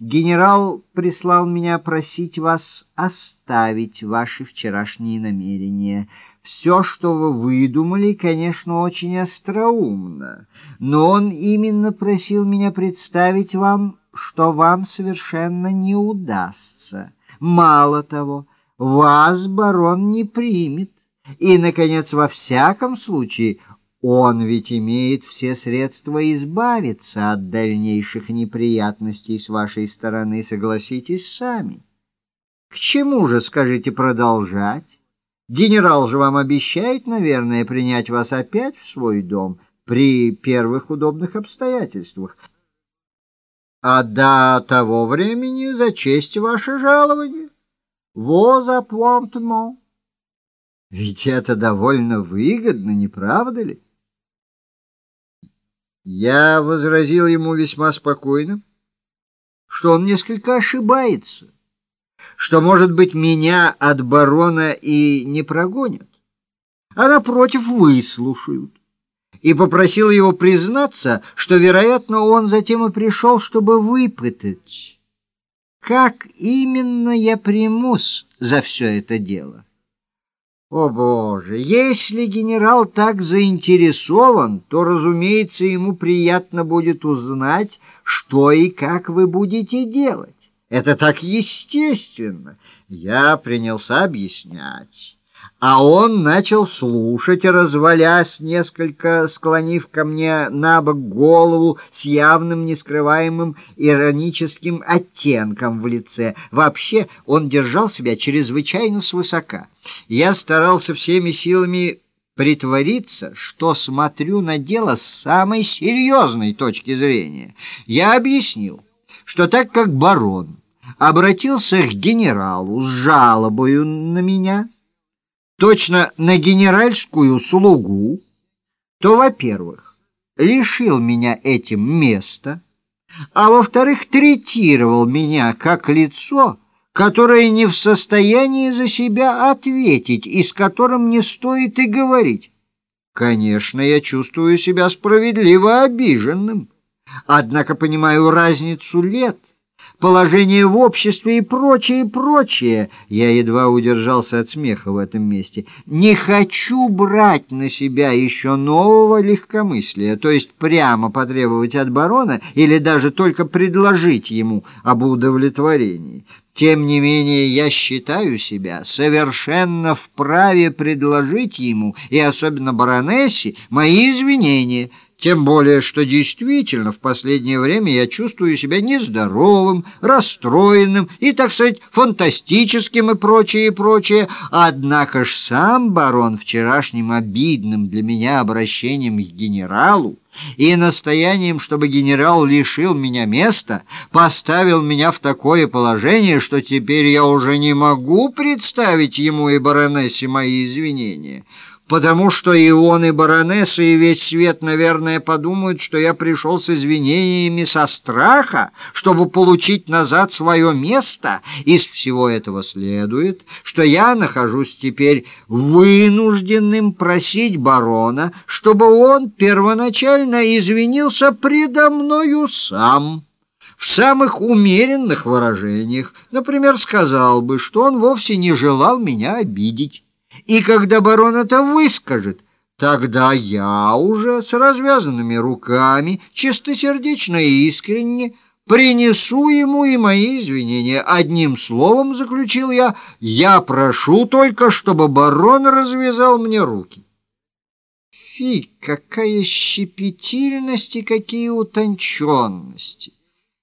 Генерал прислал меня просить вас оставить ваши вчерашние намерения. Все, что вы выдумали, конечно, очень остроумно, но он именно просил меня представить вам, что вам совершенно не удастся. Мало того, вас барон не примет. И, наконец, во всяком случае, он ведь имеет все средства избавиться от дальнейших неприятностей с вашей стороны, согласитесь сами. К чему же, скажите, продолжать? Генерал же вам обещает, наверное, принять вас опять в свой дом при первых удобных обстоятельствах. А до того времени за честь ваше жалование. Воз апуантмент. Ведь это довольно выгодно, не правда ли? Я возразил ему весьма спокойно, что он несколько ошибается, что, может быть, меня от барона и не прогонят, а, напротив, выслушают, и попросил его признаться, что, вероятно, он затем и пришел, чтобы выпытать, как именно я примусь за все это дело. О боже, если генерал так заинтересован, то, разумеется, ему приятно будет узнать, что и как вы будете делать. Это так естественно. Я принялся объяснять а он начал слушать, развалясь, несколько склонив ко мне на бок голову с явным нескрываемым ироническим оттенком в лице. Вообще он держал себя чрезвычайно свысока. Я старался всеми силами притвориться, что смотрю на дело с самой серьезной точки зрения. Я объяснил, что так как барон обратился к генералу с жалобою на меня точно на генеральскую слугу, то, во-первых, лишил меня этим места, а во-вторых, третировал меня как лицо, которое не в состоянии за себя ответить и с которым не стоит и говорить. Конечно, я чувствую себя справедливо обиженным, однако понимаю разницу лет — положение в обществе и прочее, прочее. Я едва удержался от смеха в этом месте. Не хочу брать на себя еще нового легкомыслия, то есть прямо потребовать от барона или даже только предложить ему об удовлетворении. Тем не менее, я считаю себя совершенно вправе предложить ему, и особенно баронессе, мои извинения — тем более, что действительно в последнее время я чувствую себя нездоровым, расстроенным и, так сказать, фантастическим и прочее, и прочее. Однако ж сам барон вчерашним обидным для меня обращением к генералу и настоянием, чтобы генерал лишил меня места, поставил меня в такое положение, что теперь я уже не могу представить ему и баронессе мои извинения» потому что и он, и баронесса, и весь свет, наверное, подумают, что я пришел с извинениями со страха, чтобы получить назад свое место. Из всего этого следует, что я нахожусь теперь вынужденным просить барона, чтобы он первоначально извинился предо мною сам» в самых умеренных выражениях, например, сказал бы, что он вовсе не желал меня обидеть. И когда барон это выскажет, тогда я уже с развязанными руками, чистосердечно и искренне, принесу ему и мои извинения. Одним словом, заключил я, я прошу только, чтобы барон развязал мне руки. Фи, какая щепетильность и какие утонченности!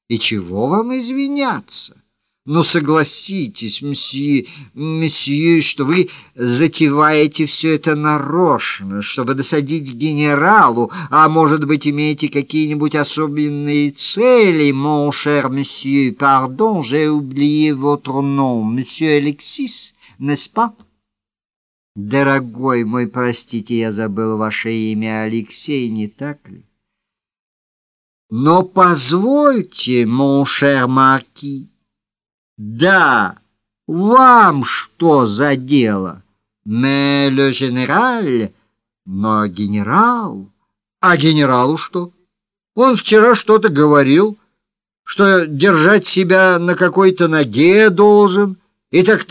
И чего вам извиняться? Но согласитесь, мсье, мсье, что вы затеваете все это нарочно, чтобы досадить генералу, а может быть, имеете какие-нибудь особенные цели, mon cher monsieur, pardon, j'ai oublié votre nom, monsieur Алексис, n'est-ce pas? Дорогой мой, простите, я забыл ваше имя Алексей, не так ли? Но позвольте, mon cher marquis, да, вам что за дело? Mais le. Но генерал... А генералу что? Он вчера что-то говорил, что держать себя на какой-то ноге должен, и так